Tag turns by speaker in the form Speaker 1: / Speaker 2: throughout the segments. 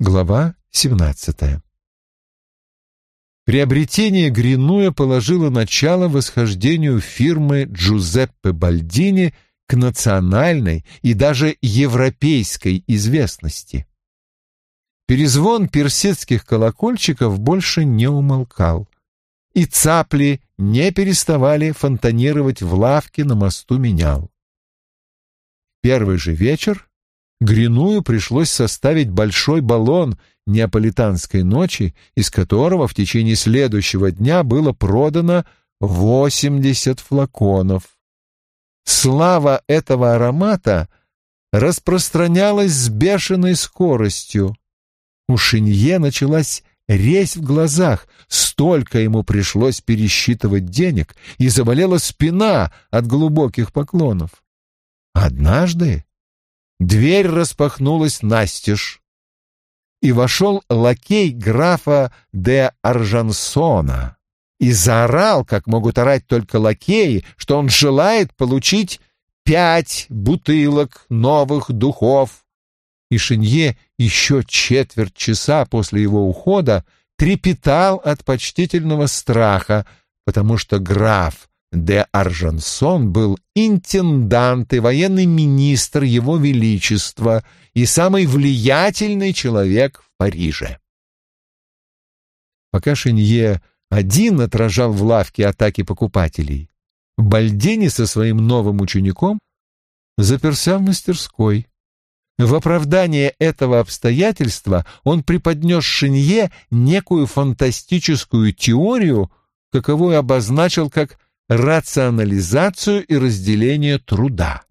Speaker 1: Глава 17. Приобретение Гринуя положило начало восхождению фирмы Джузеппе Бальдини к национальной и даже европейской известности. Перезвон персидских колокольчиков больше не умолкал, и цапли не переставали фонтанировать в лавке на мосту менял. Первый же вечер Гриную пришлось составить большой баллон неаполитанской ночи, из которого в течение следующего дня было продано 80 флаконов. Слава этого аромата распространялась с бешеной скоростью. У Шинье началась резь в глазах, столько ему пришлось пересчитывать денег, и заболела спина от глубоких поклонов. Однажды Дверь распахнулась настежь, и вошел лакей графа де Аржансона и заорал, как могут орать только лакеи, что он желает получить пять бутылок новых духов. И Шинье еще четверть часа после его ухода трепетал от почтительного страха, потому что граф де Аржансон был интендант и военный министр Его Величества и самый влиятельный человек в Париже. Пока Шинье один отражал в лавке атаки покупателей, Бальдини со своим новым учеником заперся в мастерской. В оправдание этого обстоятельства он преподнес Шинье некую фантастическую теорию, каковую обозначил как рационализацию и разделение труда.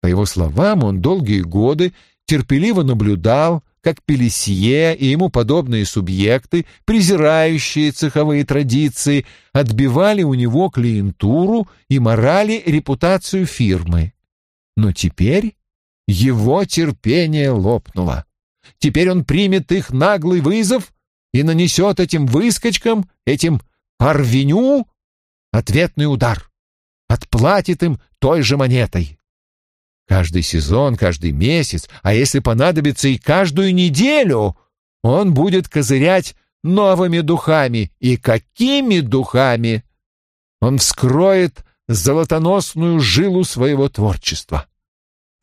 Speaker 1: По его словам, он долгие годы терпеливо наблюдал, как Пелесье и ему подобные субъекты, презирающие цеховые традиции, отбивали у него клиентуру и морали репутацию фирмы. Но теперь его терпение лопнуло. Теперь он примет их наглый вызов и нанесет этим выскочкам, этим парвеню ответный удар. Отплатит им той же монетой. Каждый сезон, каждый месяц, а если понадобится и каждую неделю, он будет козырять новыми духами. И какими духами? Он вскроет золотоносную жилу своего творчества.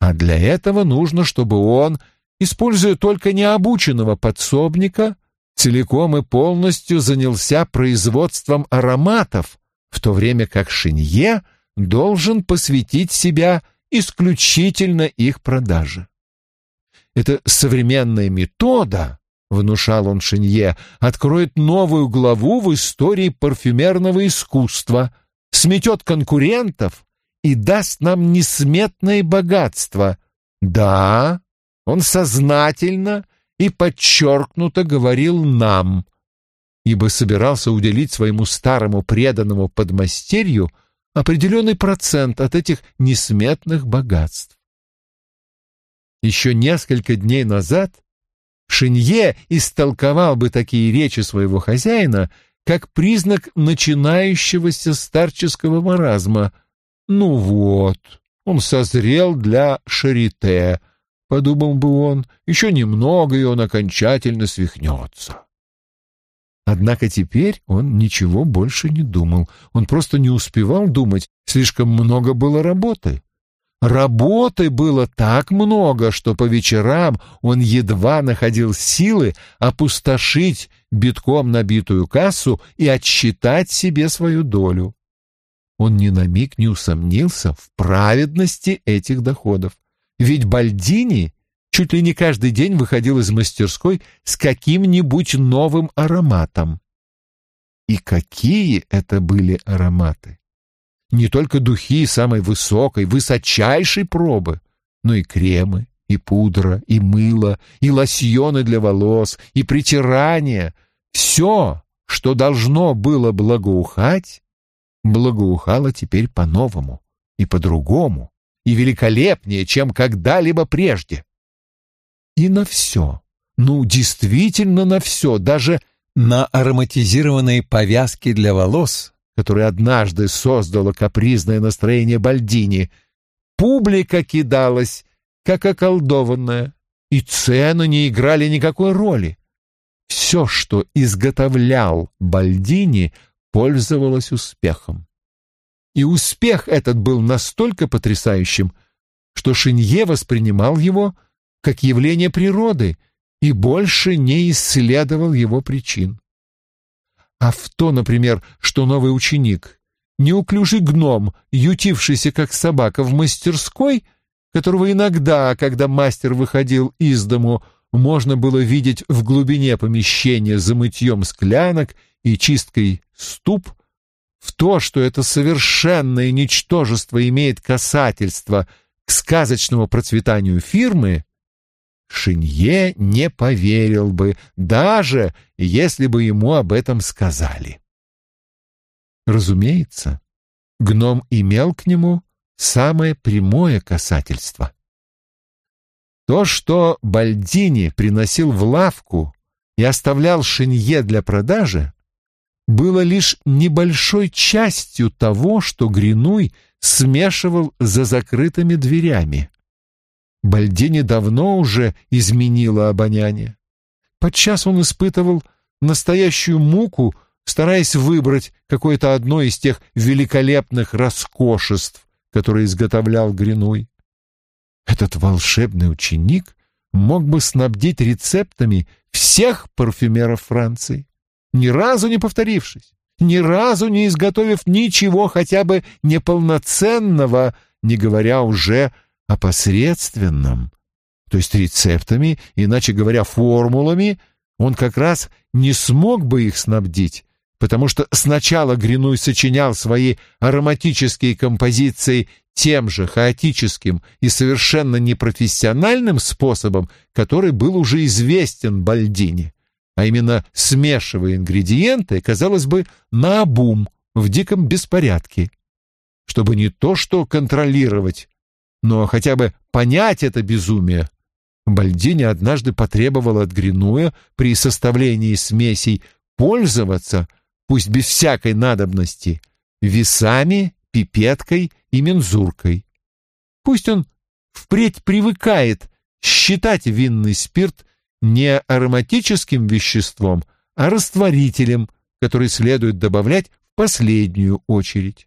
Speaker 1: А для этого нужно, чтобы он, используя только необученного подсобника, целиком и полностью занялся производством ароматов, в то время как Шинье должен посвятить себя исключительно их продаже. Эта современная метода, внушал он Шинье, откроет новую главу в истории парфюмерного искусства, сметет конкурентов и даст нам несметное богатство. Да, он сознательно и подчеркнуто говорил нам, ибо собирался уделить своему старому преданному подмастерью определенный процент от этих несметных богатств. Еще несколько дней назад Шинье истолковал бы такие речи своего хозяина как признак начинающегося старческого маразма. «Ну вот, он созрел для шарите», — подумал бы он, — «еще немного, и он окончательно свихнется». Однако теперь он ничего больше не думал. Он просто не успевал думать, слишком много было работы. Работы было так много, что по вечерам он едва находил силы опустошить битком набитую кассу и отсчитать себе свою долю. Он ни на миг не усомнился в праведности этих доходов. Ведь Бальдини чуть ли не каждый день выходил из мастерской с каким-нибудь новым ароматом. И какие это были ароматы! Не только духи самой высокой, высочайшей пробы, но и кремы, и пудра, и мыло, и лосьоны для волос, и притирания. Все, что должно было благоухать, благоухало теперь по-новому и по-другому, и великолепнее, чем когда-либо прежде и на все. Ну, действительно на все, даже на ароматизированные повязки для волос, которые однажды создало капризное настроение Бальдини. Публика кидалась, как околдованная, и цены не играли никакой роли. Все, что изготовлял Бальдини, пользовалось успехом. И успех этот был настолько потрясающим, что Шинье воспринимал его как явление природы и больше не исследовал его причин. А в то, например, что новый ученик, неуклюжий гном, ютившийся как собака в мастерской, которого иногда, когда мастер выходил из дому, можно было видеть в глубине помещения за мытьем склянок и чисткой ступ, в то, что это совершенное ничтожество имеет касательство к сказочному процветанию фирмы, Шинье не поверил бы, даже если бы ему об этом сказали. Разумеется, гном имел к нему самое прямое касательство. То, что Бальдини приносил в лавку и оставлял Шинье для продажи, было лишь небольшой частью того, что Гринуй смешивал за закрытыми дверями. Бальдини давно уже изменило обоняние. Подчас он испытывал настоящую муку, стараясь выбрать какое-то одно из тех великолепных роскошеств, которые изготовлял Гринуй. Этот волшебный ученик мог бы снабдить рецептами всех парфюмеров Франции, ни разу не повторившись, ни разу не изготовив ничего хотя бы неполноценного, не говоря уже о посредственном, то есть рецептами, иначе говоря, формулами, он как раз не смог бы их снабдить, потому что сначала Гринуй сочинял свои ароматические композиции тем же хаотическим и совершенно непрофессиональным способом, который был уже известен Бальдини, а именно смешивая ингредиенты, казалось бы, наобум, в диком беспорядке, чтобы не то что контролировать, но хотя бы понять это безумие. Бальдини однажды потребовал от Гринуя при составлении смесей пользоваться, пусть без всякой надобности, весами, пипеткой и мензуркой. Пусть он впредь привыкает считать винный спирт не ароматическим веществом, а растворителем, который следует добавлять в последнюю очередь.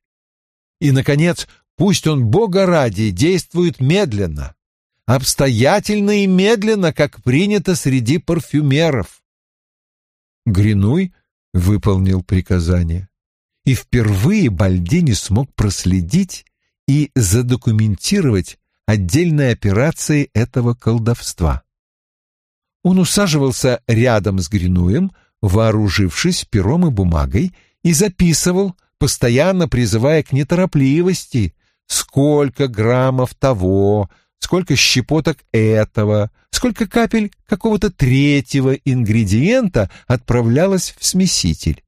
Speaker 1: И, наконец, пусть он, Бога ради, действует медленно, обстоятельно и медленно, как принято среди парфюмеров. Гринуй выполнил приказание, и впервые Бальдини смог проследить и задокументировать отдельные операции этого колдовства. Он усаживался рядом с Гринуем, вооружившись пером и бумагой, и записывал, постоянно призывая к неторопливости, сколько граммов того, сколько щепоток этого, сколько капель какого-то третьего ингредиента отправлялось в смеситель.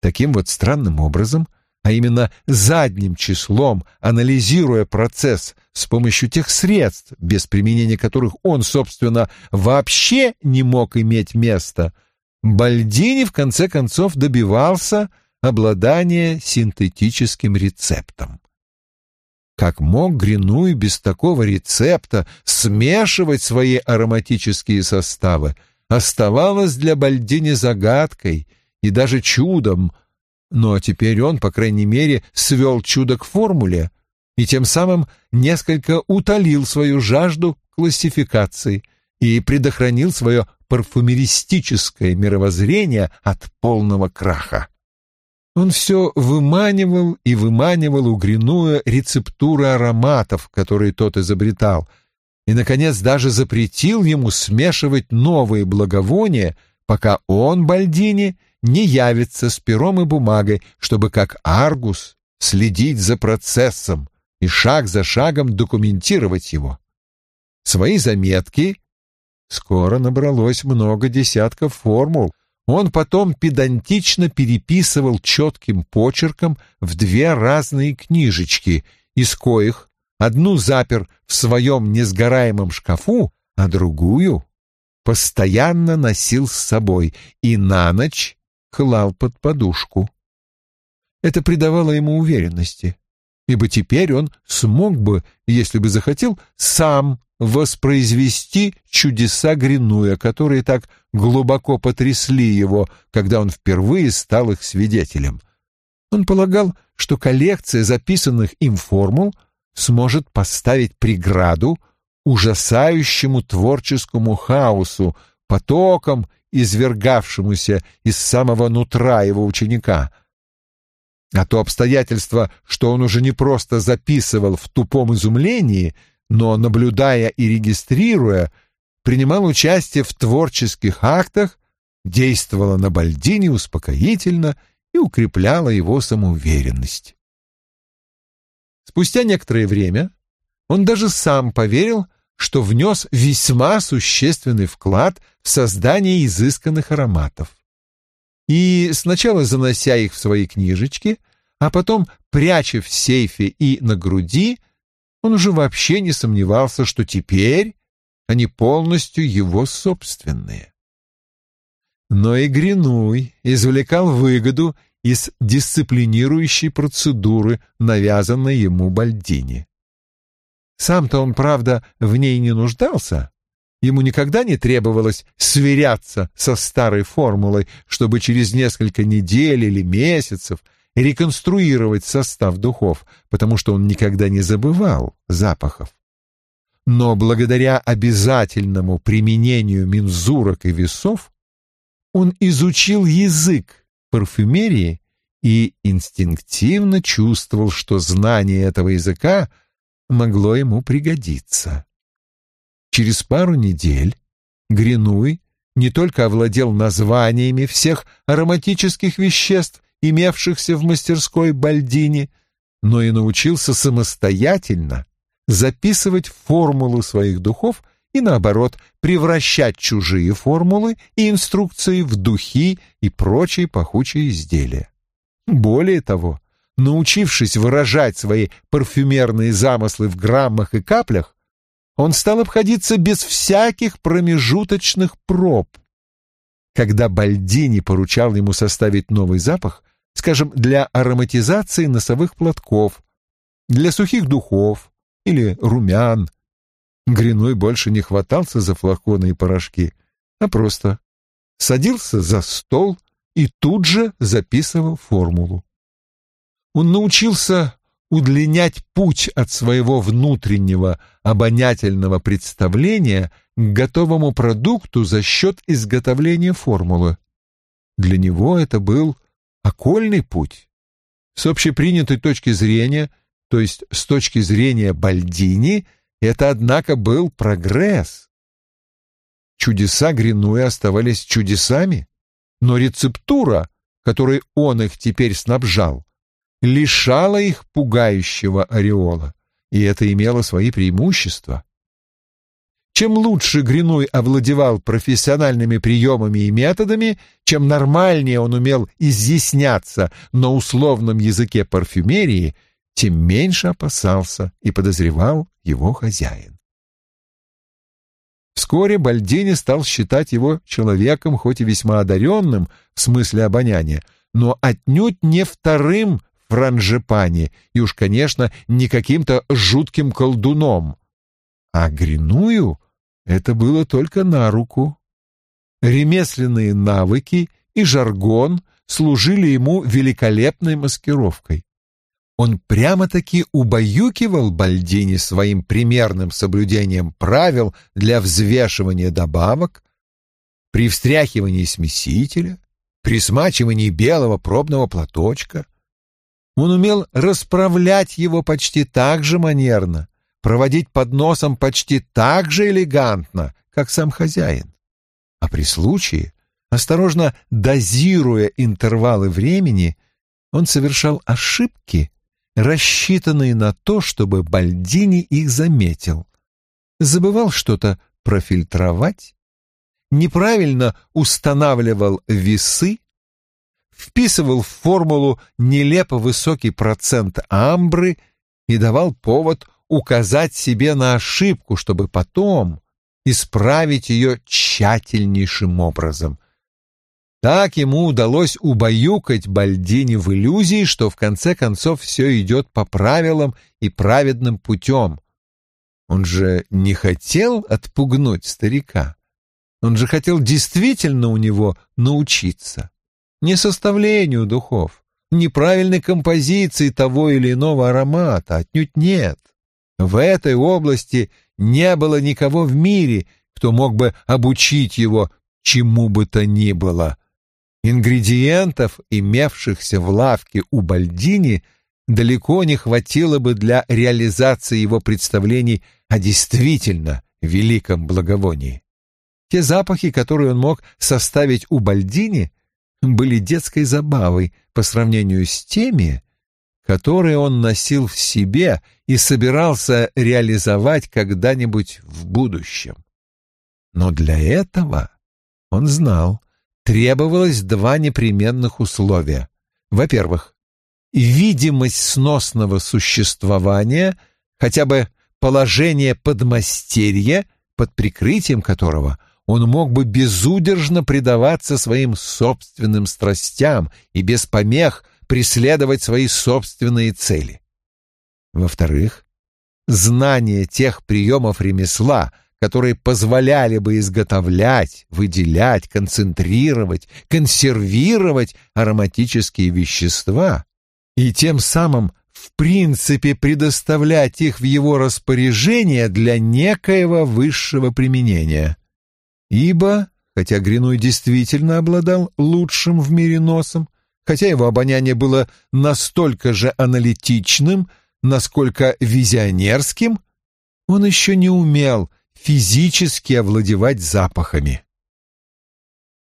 Speaker 1: Таким вот странным образом а именно задним числом, анализируя процесс с помощью тех средств, без применения которых он, собственно, вообще не мог иметь места, Бальдини в конце концов добивался обладания синтетическим рецептом. Как мог Гринуй без такого рецепта смешивать свои ароматические составы, оставалось для Бальдини загадкой и даже чудом — но теперь он, по крайней мере, свел чудо к формуле и тем самым несколько утолил свою жажду классификации и предохранил свое парфюмеристическое мировоззрение от полного краха. Он все выманивал и выманивал у рецептуры ароматов, которые тот изобретал, и, наконец, даже запретил ему смешивать новые благовония, пока он, Бальдини, не явится с пером и бумагой, чтобы как Аргус следить за процессом и шаг за шагом документировать его. Свои заметки скоро набралось много десятков формул. Он потом педантично переписывал четким почерком в две разные книжечки, из коих одну запер в своем несгораемом шкафу, а другую постоянно носил с собой и на ночь клал под подушку. Это придавало ему уверенности, ибо теперь он смог бы, если бы захотел, сам воспроизвести чудеса Гринуя, которые так глубоко потрясли его, когда он впервые стал их свидетелем. Он полагал, что коллекция записанных им формул сможет поставить преграду ужасающему творческому хаосу, потоком, извергавшемуся из самого нутра его ученика. А то обстоятельство, что он уже не просто записывал в тупом изумлении, но, наблюдая и регистрируя, принимал участие в творческих актах, действовало на Бальдини успокоительно и укрепляло его самоуверенность. Спустя некоторое время он даже сам поверил, что внес весьма существенный вклад в создание изысканных ароматов. И сначала занося их в свои книжечки, а потом пряча в сейфе и на груди, он уже вообще не сомневался, что теперь они полностью его собственные. Но и Гринуй извлекал выгоду из дисциплинирующей процедуры, навязанной ему Бальдини. Сам-то он, правда, в ней не нуждался. Ему никогда не требовалось сверяться со старой формулой, чтобы через несколько недель или месяцев реконструировать состав духов, потому что он никогда не забывал запахов. Но благодаря обязательному применению мензурок и весов он изучил язык парфюмерии и инстинктивно чувствовал, что знание этого языка — могло ему пригодиться. Через пару недель Гринуй не только овладел названиями всех ароматических веществ, имевшихся в мастерской Бальдини, но и научился самостоятельно записывать формулу своих духов и, наоборот, превращать чужие формулы и инструкции в духи и прочие пахучие изделия. Более того, Научившись выражать свои парфюмерные замыслы в граммах и каплях, он стал обходиться без всяких промежуточных проб. Когда Бальдини поручал ему составить новый запах, скажем, для ароматизации носовых платков, для сухих духов или румян, Гриной больше не хватался за флаконы и порошки, а просто садился за стол и тут же записывал формулу. Он научился удлинять путь от своего внутреннего обонятельного представления к готовому продукту за счет изготовления формулы. Для него это был окольный путь. С общепринятой точки зрения, то есть с точки зрения Бальдини, это, однако, был прогресс. Чудеса Гринуя оставались чудесами, но рецептура, которой он их теперь снабжал, лишало их пугающего ореола, и это имело свои преимущества. Чем лучше Гриной овладевал профессиональными приемами и методами, чем нормальнее он умел изъясняться на условном языке парфюмерии, тем меньше опасался и подозревал его хозяин. Вскоре Бальдини стал считать его человеком, хоть и весьма одаренным в смысле обоняния, но отнюдь не вторым франжипане, и уж, конечно, не каким-то жутким колдуном. А Гриную это было только на руку. Ремесленные навыки и жаргон служили ему великолепной маскировкой. Он прямо-таки убаюкивал Бальдини своим примерным соблюдением правил для взвешивания добавок, при встряхивании смесителя, при смачивании белого пробного платочка — он умел расправлять его почти так же манерно, проводить под носом почти так же элегантно, как сам хозяин. А при случае, осторожно дозируя интервалы времени, он совершал ошибки, рассчитанные на то, чтобы Бальдини их заметил. Забывал что-то профильтровать, неправильно устанавливал весы, вписывал в формулу нелепо высокий процент амбры и давал повод указать себе на ошибку, чтобы потом исправить ее тщательнейшим образом. Так ему удалось убаюкать Бальдини в иллюзии, что в конце концов все идет по правилам и праведным путем. Он же не хотел отпугнуть старика. Он же хотел действительно у него научиться. Не составлению духов, неправильной композиции того или иного аромата, отнюдь нет. В этой области не было никого в мире, кто мог бы обучить его чему бы то ни было. Ингредиентов, имевшихся в лавке у Бальдини, далеко не хватило бы для реализации его представлений о действительно великом благовонии. Те запахи, которые он мог составить у Бальдини, были детской забавой по сравнению с теми, которые он носил в себе и собирался реализовать когда-нибудь в будущем. Но для этого, он знал, требовалось два непременных условия. Во-первых, видимость сносного существования, хотя бы положение подмастерья, под прикрытием которого он мог бы безудержно предаваться своим собственным страстям и без помех преследовать свои собственные цели. Во-вторых, знание тех приемов ремесла, которые позволяли бы изготовлять, выделять, концентрировать, консервировать ароматические вещества и тем самым в принципе предоставлять их в его распоряжение для некоего высшего применения. Ибо, хотя Гринуй действительно обладал лучшим в мире носом, хотя его обоняние было настолько же аналитичным, насколько визионерским, он еще не умел физически овладевать запахами.